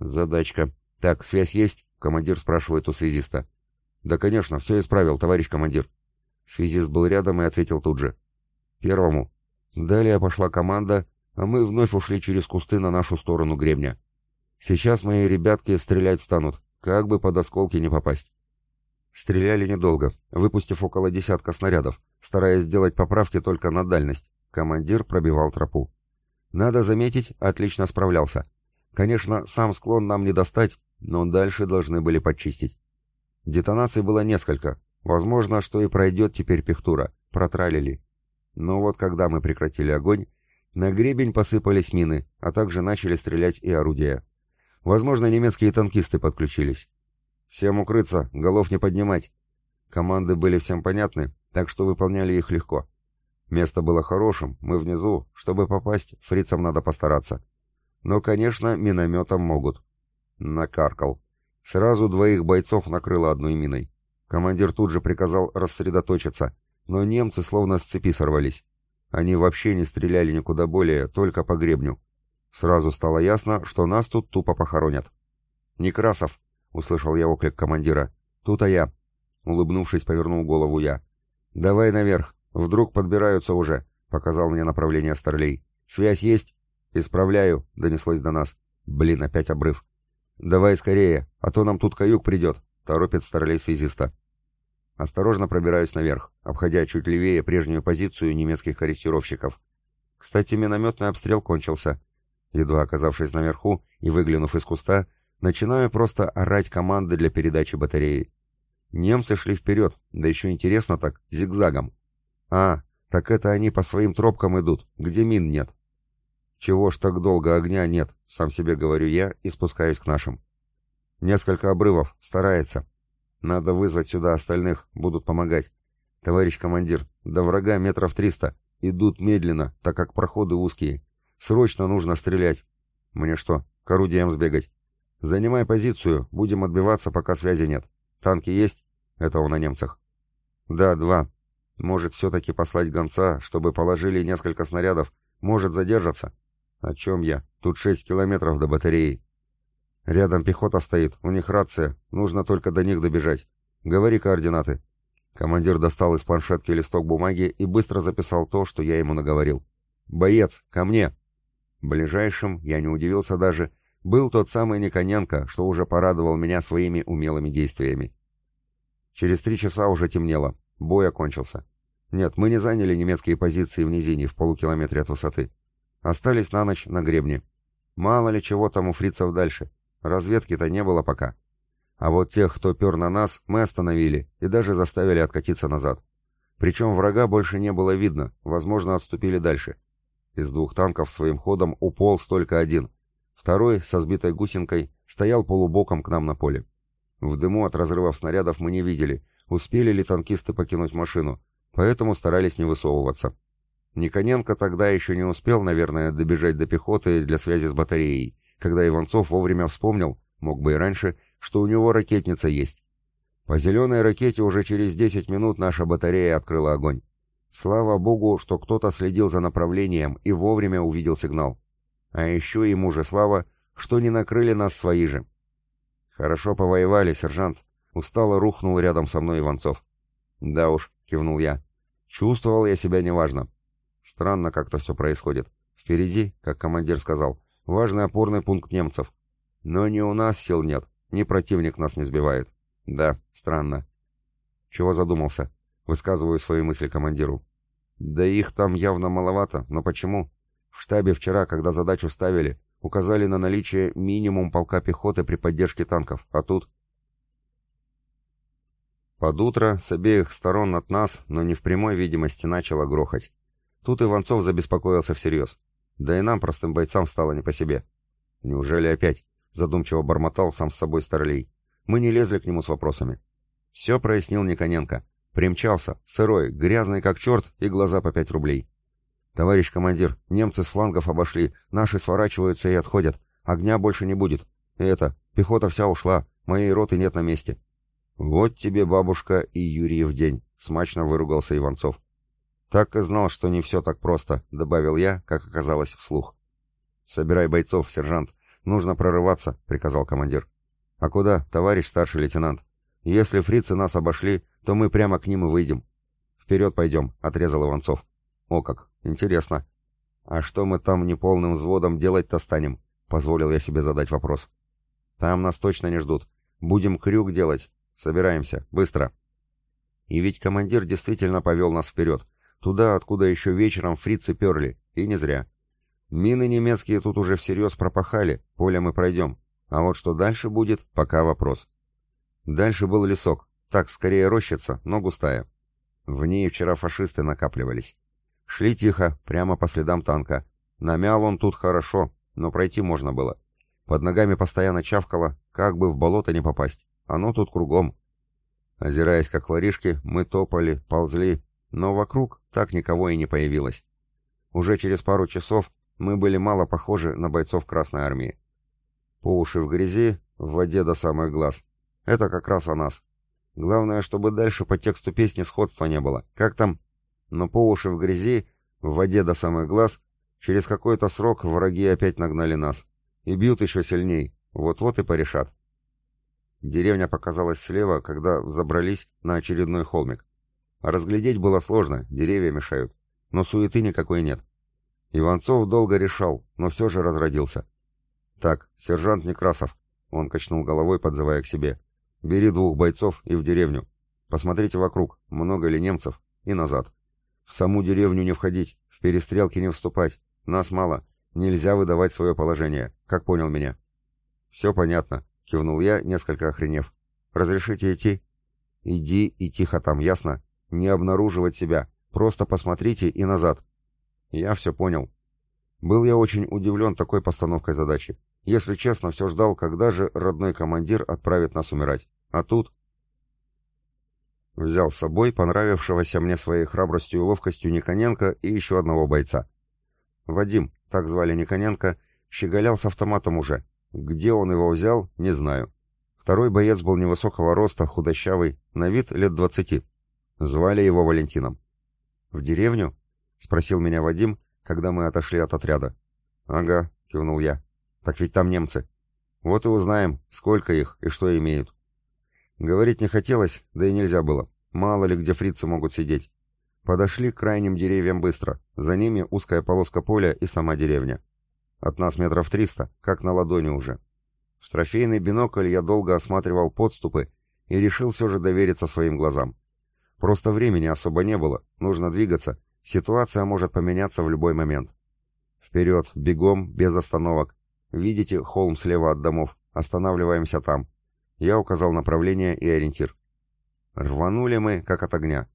Задачка. Так, связь есть? Командир спрашивает у связиста. Да, конечно, все исправил, товарищ командир. Связист был рядом и ответил тут же. Первому. Далее пошла команда, а мы вновь ушли через кусты на нашу сторону гребня. Сейчас мои ребятки стрелять станут, как бы под осколки не попасть. Стреляли недолго, выпустив около десятка снарядов, стараясь сделать поправки только на дальность. Командир пробивал тропу. Надо заметить, отлично справлялся. Конечно, сам склон нам не достать, но дальше должны были подчистить. Детонаций было несколько, Возможно, что и пройдет теперь пехтура. Протралили. Но вот когда мы прекратили огонь, на гребень посыпались мины, а также начали стрелять и орудия. Возможно, немецкие танкисты подключились. «Всем укрыться, голов не поднимать». Команды были всем понятны, так что выполняли их легко. Место было хорошим, мы внизу, чтобы попасть, фрицам надо постараться. Но, конечно, минометом могут. Накаркал. Сразу двоих бойцов накрыло одной миной. Командир тут же приказал рассредоточиться, но немцы словно с цепи сорвались. Они вообще не стреляли никуда более, только по гребню. Сразу стало ясно, что нас тут тупо похоронят. «Некрасов!» — услышал я оклик командира. «Тут а я!» — улыбнувшись, повернул голову я. «Давай наверх! Вдруг подбираются уже!» — показал мне направление Старлей. «Связь есть?» «Исправляю!» — донеслось до нас. «Блин, опять обрыв!» «Давай скорее, а то нам тут каюк придет!» — торопит старлей связиста. Осторожно пробираюсь наверх, обходя чуть левее прежнюю позицию немецких корректировщиков. Кстати, минометный обстрел кончился. Едва оказавшись наверху и выглянув из куста, начинаю просто орать команды для передачи батареи. Немцы шли вперед, да еще интересно так, зигзагом. А, так это они по своим тропкам идут, где мин нет. Чего ж так долго огня нет, сам себе говорю я и спускаюсь к нашим. Несколько обрывов. Старается. Надо вызвать сюда остальных. Будут помогать. Товарищ командир, до врага метров триста. Идут медленно, так как проходы узкие. Срочно нужно стрелять. Мне что, к орудиям сбегать? Занимай позицию, будем отбиваться, пока связи нет. Танки есть? Это он о немцах. Да, два. Может, все-таки послать гонца, чтобы положили несколько снарядов? Может, задержаться? О чем я? Тут шесть километров до батареи. Рядом пехота стоит, у них рация, нужно только до них добежать. Говори координаты. Командир достал из планшетки листок бумаги и быстро записал то, что я ему наговорил. «Боец, ко мне!» Ближайшим, я не удивился даже, был тот самый Никоненко, что уже порадовал меня своими умелыми действиями. Через три часа уже темнело, бой окончился. Нет, мы не заняли немецкие позиции в низине в полукилометре от высоты. Остались на ночь на гребне. Мало ли чего там у фрицев дальше. Разведки-то не было пока. А вот тех, кто пер на нас, мы остановили и даже заставили откатиться назад. Причем врага больше не было видно, возможно, отступили дальше. Из двух танков своим ходом уполз только один. Второй, со сбитой гусенкой, стоял полубоком к нам на поле. В дыму от разрывов снарядов мы не видели, успели ли танкисты покинуть машину, поэтому старались не высовываться. Никоненко тогда еще не успел, наверное, добежать до пехоты для связи с батареей, когда Иванцов вовремя вспомнил, мог бы и раньше, что у него ракетница есть. По зеленой ракете уже через 10 минут наша батарея открыла огонь. Слава богу, что кто-то следил за направлением и вовремя увидел сигнал. А еще ему же слава, что не накрыли нас свои же. «Хорошо повоевали, сержант», — устало рухнул рядом со мной Иванцов. «Да уж», — кивнул я. «Чувствовал я себя неважно. Странно как-то все происходит. Впереди, как командир сказал, Важный опорный пункт немцев. Но ни у нас сил нет, ни противник нас не сбивает. Да, странно. Чего задумался? Высказываю свои мысли командиру. Да их там явно маловато, но почему? В штабе вчера, когда задачу ставили, указали на наличие минимум полка пехоты при поддержке танков, а тут... Под утро с обеих сторон от нас, но не в прямой видимости, начало грохать. Тут Иванцов забеспокоился всерьез. Да и нам, простым бойцам, стало не по себе. Неужели опять? Задумчиво бормотал сам с собой Старлей. Мы не лезли к нему с вопросами. Все прояснил Никоненко. Примчался, сырой, грязный как черт и глаза по пять рублей. «Товарищ командир, немцы с флангов обошли, наши сворачиваются и отходят. Огня больше не будет. Это, пехота вся ушла, моей роты нет на месте». «Вот тебе, бабушка, и Юрий в день», — смачно выругался Иванцов. «Так и знал, что не все так просто», — добавил я, как оказалось, вслух. «Собирай бойцов, сержант. Нужно прорываться», — приказал командир. «А куда, товарищ старший лейтенант? Если фрицы нас обошли, то мы прямо к ним и выйдем». «Вперед пойдем», — отрезал Иванцов. «О как! Интересно. А что мы там неполным взводом делать-то станем?» — позволил я себе задать вопрос. «Там нас точно не ждут. Будем крюк делать. Собираемся. Быстро!» И ведь командир действительно повел нас вперед. Туда, откуда еще вечером фрицы перли. И не зря. Мины немецкие тут уже всерьез пропахали, поле мы пройдем. А вот что дальше будет, пока вопрос. Дальше был лесок. Так, скорее рощица, но густая. В ней вчера фашисты накапливались. Шли тихо, прямо по следам танка. Намял он тут хорошо, но пройти можно было. Под ногами постоянно чавкало, как бы в болото не попасть. Оно тут кругом. Озираясь как воришки, мы топали, ползли, но вокруг так никого и не появилось. Уже через пару часов мы были мало похожи на бойцов Красной Армии. По уши в грязи, в воде до самых глаз. Это как раз о нас. Главное, чтобы дальше по тексту песни сходства не было. Как там? Но по уши в грязи, в воде до самых глаз, через какой-то срок враги опять нагнали нас. И бьют еще сильней. Вот-вот и порешат. Деревня показалась слева, когда забрались на очередной холмик. Разглядеть было сложно, деревья мешают. Но суеты никакой нет. Иванцов долго решал, но все же разродился. «Так, сержант Некрасов», — он качнул головой, подзывая к себе, — «бери двух бойцов и в деревню. Посмотрите вокруг, много ли немцев, и назад. В саму деревню не входить, в перестрелки не вступать. Нас мало, нельзя выдавать свое положение, как понял меня». «Все понятно», — кивнул я, несколько охренев. «Разрешите идти?» «Иди и тихо там, ясно? Не обнаруживать себя, просто посмотрите и назад, я все понял. Был я очень удивлен такой постановкой задачи. Если честно, все ждал, когда же родной командир отправит нас умирать. А тут... Взял с собой понравившегося мне своей храбростью и ловкостью Никоненко и еще одного бойца. Вадим, так звали Никоненко, щеголял с автоматом уже. Где он его взял, не знаю. Второй боец был невысокого роста, худощавый, на вид лет двадцати. Звали его Валентином. В деревню? — спросил меня Вадим, когда мы отошли от отряда. «Ага», — кивнул я. «Так ведь там немцы. Вот и узнаем, сколько их и что имеют». Говорить не хотелось, да и нельзя было. Мало ли где фрицы могут сидеть. Подошли к крайним деревьям быстро. За ними узкая полоска поля и сама деревня. От нас метров триста, как на ладони уже. В трофейный бинокль я долго осматривал подступы и решил все же довериться своим глазам. Просто времени особо не было, нужно двигаться, Ситуация может поменяться в любой момент. Вперед, бегом, без остановок. Видите холм слева от домов? Останавливаемся там. Я указал направление и ориентир. Рванули мы, как от огня.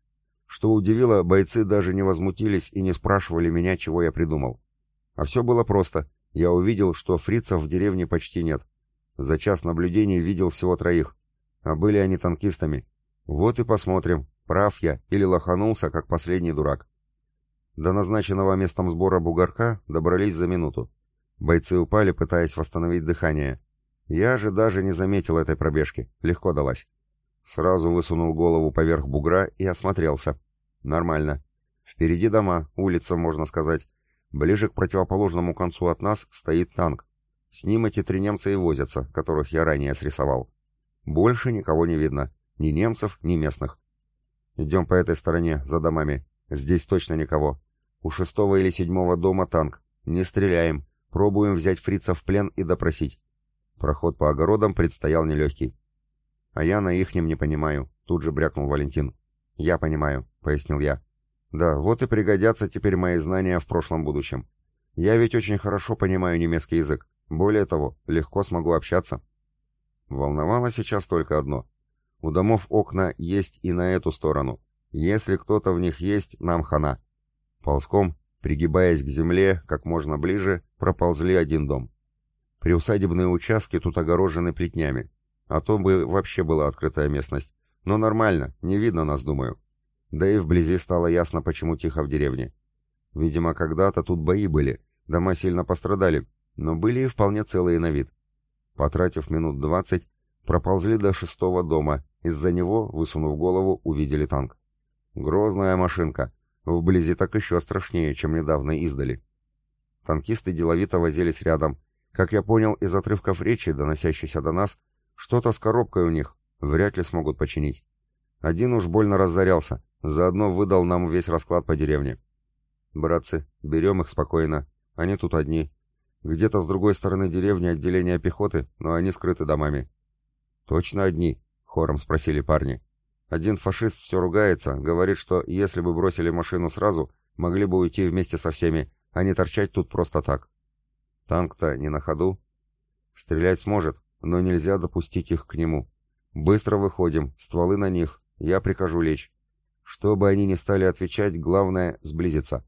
Что удивило, бойцы даже не возмутились и не спрашивали меня, чего я придумал. А все было просто. Я увидел, что фрицев в деревне почти нет. За час наблюдений видел всего троих. А были они танкистами. Вот и посмотрим, прав я или лоханулся, как последний дурак. До назначенного местом сбора бугорка добрались за минуту. Бойцы упали, пытаясь восстановить дыхание. Я же даже не заметил этой пробежки. Легко далась. Сразу высунул голову поверх бугра и осмотрелся. Нормально. Впереди дома, улица, можно сказать. Ближе к противоположному концу от нас стоит танк. С ним эти три немца и возятся, которых я ранее срисовал. Больше никого не видно. Ни немцев, ни местных. Идем по этой стороне, за домами. Здесь точно никого. У шестого или седьмого дома танк. Не стреляем. Пробуем взять фрица в плен и допросить. Проход по огородам предстоял нелегкий. А я на ихнем не понимаю, тут же брякнул Валентин. «Я понимаю», — пояснил я. «Да, вот и пригодятся теперь мои знания в прошлом будущем. Я ведь очень хорошо понимаю немецкий язык. Более того, легко смогу общаться». Волновало сейчас только одно. У домов окна есть и на эту сторону. Если кто-то в них есть, нам хана. Ползком, пригибаясь к земле как можно ближе, проползли один дом. Приусадебные участки тут огорожены плетнями, а то бы вообще была открытая местность. Но нормально, не видно нас, думаю. Да и вблизи стало ясно, почему тихо в деревне. Видимо, когда-то тут бои были, дома сильно пострадали, но были и вполне целые на вид. Потратив минут двадцать, проползли до шестого дома, из-за него, высунув голову, увидели танк. Грозная машинка, вблизи так еще страшнее, чем недавно издали. Танкисты деловито возились рядом. Как я понял из отрывков речи, доносящейся до нас, что-то с коробкой у них, вряд ли смогут починить. Один уж больно разорялся, заодно выдал нам весь расклад по деревне. Братцы, берем их спокойно, они тут одни. Где-то с другой стороны деревни отделение пехоты, но они скрыты домами. Точно одни? Хором спросили парни. Один фашист все ругается, говорит, что если бы бросили машину сразу, могли бы уйти вместе со всеми, а не торчать тут просто так. Танк-то не на ходу. Стрелять сможет, но нельзя допустить их к нему. Быстро выходим, стволы на них, я прикажу лечь. Чтобы они не стали отвечать, главное — сблизиться.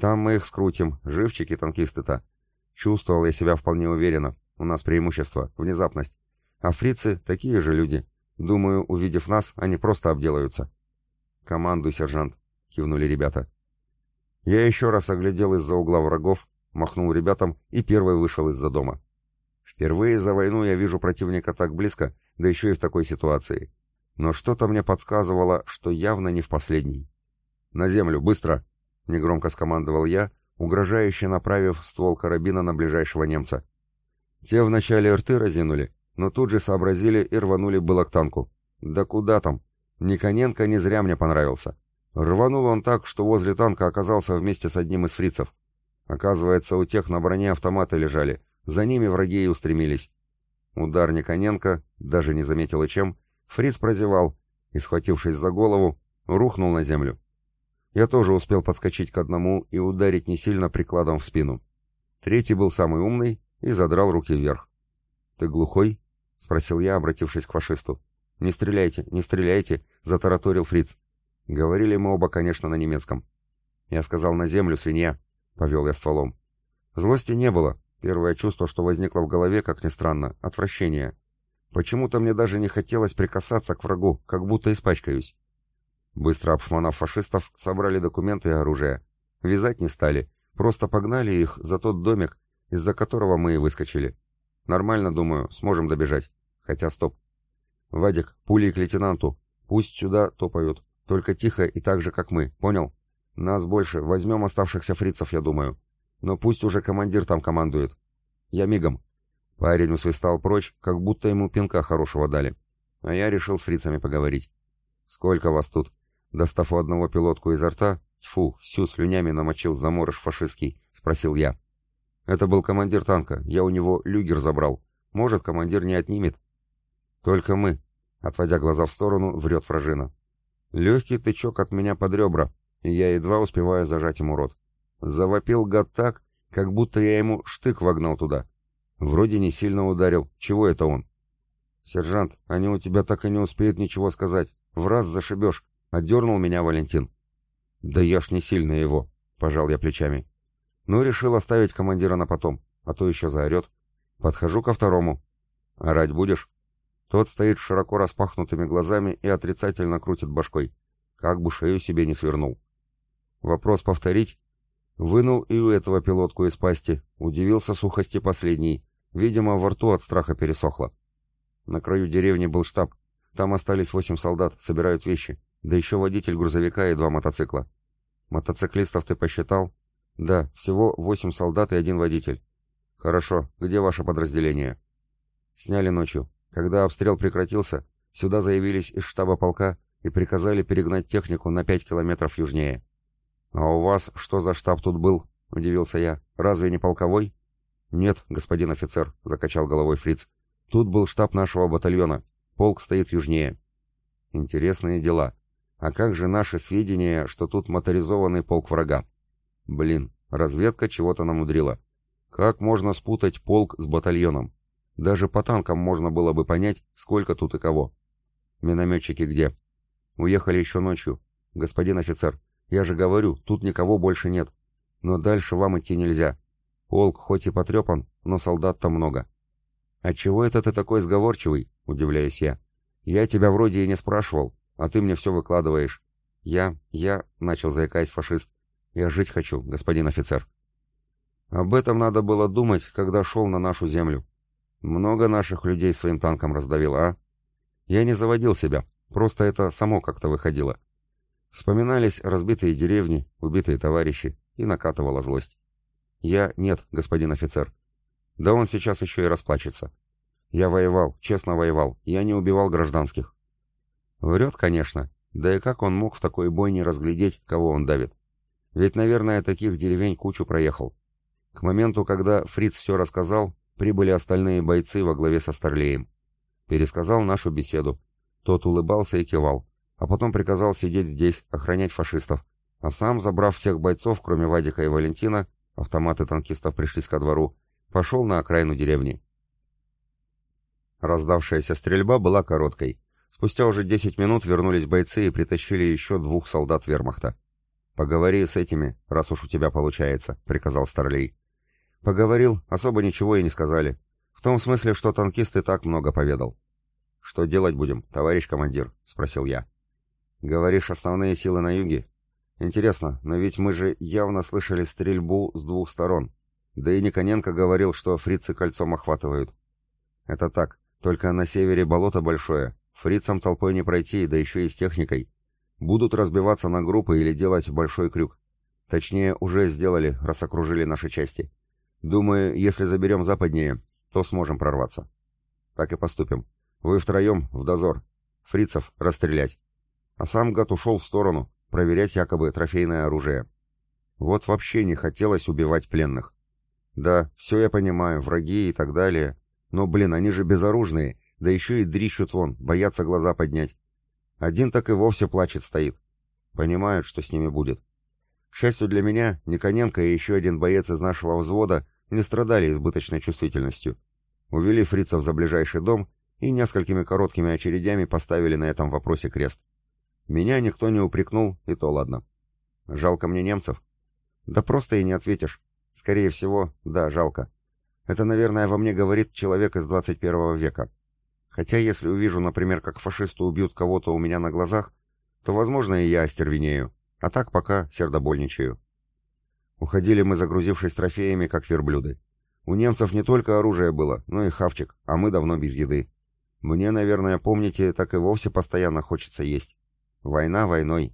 Там мы их скрутим, живчики танкисты-то. Чувствовал я себя вполне уверенно. У нас преимущество, внезапность. А фрицы — такие же люди. Думаю, увидев нас, они просто обделаются. «Командуй, сержант», — кивнули ребята. Я еще раз оглядел из-за угла врагов, махнул ребятам и первый вышел из-за дома. Впервые за войну я вижу противника так близко, да еще и в такой ситуации. Но что-то мне подсказывало, что явно не в последний. «На землю, быстро!» — негромко скомандовал я, угрожающе направив ствол карабина на ближайшего немца. Те вначале рты разинули, но тут же сообразили и рванули было к танку. Да куда там? Никоненко не зря мне понравился. Рванул он так, что возле танка оказался вместе с одним из фрицев. Оказывается, у тех на броне автоматы лежали, за ними враги и устремились. Удар Никоненко, даже не заметил и чем, фриц прозевал и, схватившись за голову, рухнул на землю. Я тоже успел подскочить к одному и ударить не сильно прикладом в спину. Третий был самый умный и задрал руки вверх. «Ты глухой?» — спросил я, обратившись к фашисту. «Не стреляйте, не стреляйте!» — затараторил фриц. Говорили мы оба, конечно, на немецком. Я сказал «на землю, свинья!» — повел я стволом. Злости не было. Первое чувство, что возникло в голове, как ни странно, — отвращение. Почему-то мне даже не хотелось прикасаться к врагу, как будто испачкаюсь. Быстро обшмонав фашистов, собрали документы и оружие. Вязать не стали, просто погнали их за тот домик, из-за которого мы и выскочили. Нормально, думаю, сможем добежать. Хотя стоп. Вадик, пули к лейтенанту. Пусть сюда топают. Только тихо и так же, как мы. Понял? Нас больше. Возьмем оставшихся фрицев, я думаю. Но пусть уже командир там командует. Я мигом. Парень усвистал прочь, как будто ему пинка хорошего дали. А я решил с фрицами поговорить. «Сколько вас тут?» Достав у одного пилотку изо рта, тьфу, всю слюнями намочил заморыш фашистский, спросил я. Это был командир танка, я у него люгер забрал. Может, командир не отнимет? Только мы, отводя глаза в сторону, врет вражина. Легкий тычок от меня под ребра, и я едва успеваю зажать ему рот. Завопил гад так, как будто я ему штык вогнал туда. Вроде не сильно ударил. Чего это он? «Сержант, они у тебя так и не успеют ничего сказать. В раз зашибешь», Отдернул меня Валентин. «Да я ж не сильно его», — пожал я плечами. Ну, решил оставить командира на потом, а то еще заорет. Подхожу ко второму. «Орать будешь?» Тот стоит широко распахнутыми глазами и отрицательно крутит башкой. Как бы шею себе не свернул. Вопрос повторить? Вынул и у этого пилотку из пасти. Удивился сухости последней. Видимо, во рту от страха пересохло. На краю деревни был штаб. Там остались восемь солдат, собирают вещи. Да еще водитель грузовика и два мотоцикла. Мотоциклистов ты посчитал? Да, всего восемь солдат и один водитель. Хорошо, где ваше подразделение? Сняли ночью. Когда обстрел прекратился, сюда заявились из штаба полка и приказали перегнать технику на пять километров южнее. «А у вас что за штаб тут был?» — удивился я. «Разве не полковой?» «Нет, господин офицер», — закачал головой фриц. «Тут был штаб нашего батальона. Полк стоит южнее». «Интересные дела. А как же наши сведения, что тут моторизованный полк врага? Блин, разведка чего-то намудрила. Как можно спутать полк с батальоном? Даже по танкам можно было бы понять, сколько тут и кого. Минометчики где? Уехали еще ночью. Господин офицер, я же говорю, тут никого больше нет. Но дальше вам идти нельзя. Полк хоть и потрепан, но солдат-то много. А чего это ты такой сговорчивый? Удивляюсь я. Я тебя вроде и не спрашивал, а ты мне все выкладываешь. Я, я, начал заикаясь фашист. Я жить хочу, господин офицер. Об этом надо было думать, когда шел на нашу землю. Много наших людей своим танком раздавило, а? Я не заводил себя, просто это само как-то выходило. Вспоминались разбитые деревни, убитые товарищи, и накатывала злость. Я нет, господин офицер. Да он сейчас еще и расплачется. Я воевал, честно воевал, я не убивал гражданских. Врет, конечно, да и как он мог в такой бойне разглядеть, кого он давит? Ведь, наверное, таких деревень кучу проехал. К моменту, когда Фриц все рассказал, прибыли остальные бойцы во главе со Старлеем. Пересказал нашу беседу. Тот улыбался и кивал, а потом приказал сидеть здесь, охранять фашистов, а сам, забрав всех бойцов, кроме Вадика и Валентина, автоматы танкистов пришлись ко двору, пошел на окраину деревни. Раздавшаяся стрельба была короткой. Спустя уже 10 минут вернулись бойцы и притащили еще двух солдат вермахта. «Поговори с этими, раз уж у тебя получается», — приказал Старлей. «Поговорил, особо ничего и не сказали. В том смысле, что танкист и так много поведал». «Что делать будем, товарищ командир?» — спросил я. «Говоришь, основные силы на юге? Интересно, но ведь мы же явно слышали стрельбу с двух сторон. Да и Никоненко говорил, что фрицы кольцом охватывают». «Это так, только на севере болото большое. Фрицам толпой не пройти, да еще и с техникой. Будут разбиваться на группы или делать большой крюк. Точнее, уже сделали, раз окружили наши части. Думаю, если заберем западнее, то сможем прорваться. Так и поступим. Вы втроем в дозор. Фрицев расстрелять. А сам гад ушел в сторону, проверять якобы трофейное оружие. Вот вообще не хотелось убивать пленных. Да, все я понимаю, враги и так далее. Но, блин, они же безоружные, да еще и дрищут вон, боятся глаза поднять. Один так и вовсе плачет стоит. Понимают, что с ними будет. К счастью для меня, Никоненко и еще один боец из нашего взвода не страдали избыточной чувствительностью. Увели фрицев за ближайший дом и несколькими короткими очередями поставили на этом вопросе крест. Меня никто не упрекнул, и то ладно. Жалко мне немцев? Да просто и не ответишь. Скорее всего, да, жалко. Это, наверное, во мне говорит человек из 21 века. Хотя если увижу, например, как фашисты убьют кого-то у меня на глазах, то, возможно, и я остервенею, а так пока сердобольничаю. Уходили мы, загрузившись трофеями, как верблюды. У немцев не только оружие было, но и хавчик, а мы давно без еды. Мне, наверное, помните, так и вовсе постоянно хочется есть. Война войной,